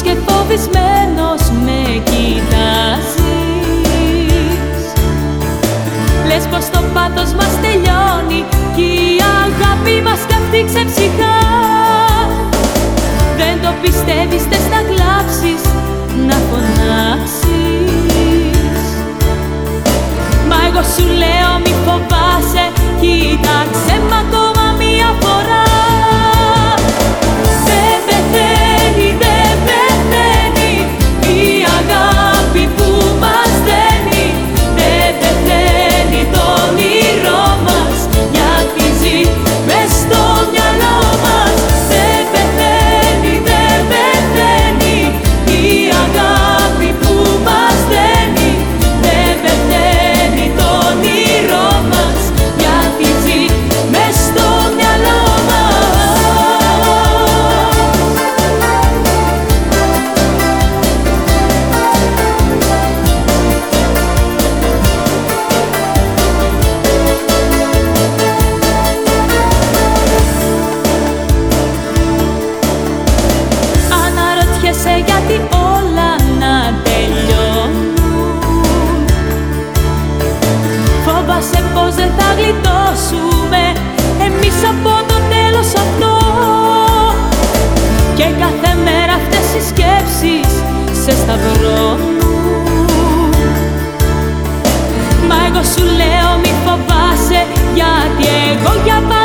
Και φοβισμένος με κοιτάζεις. Λες πως το σε σταυρό. Μα εγώ σου λέω μη φοβάσαι γιατί εγώ για πάντα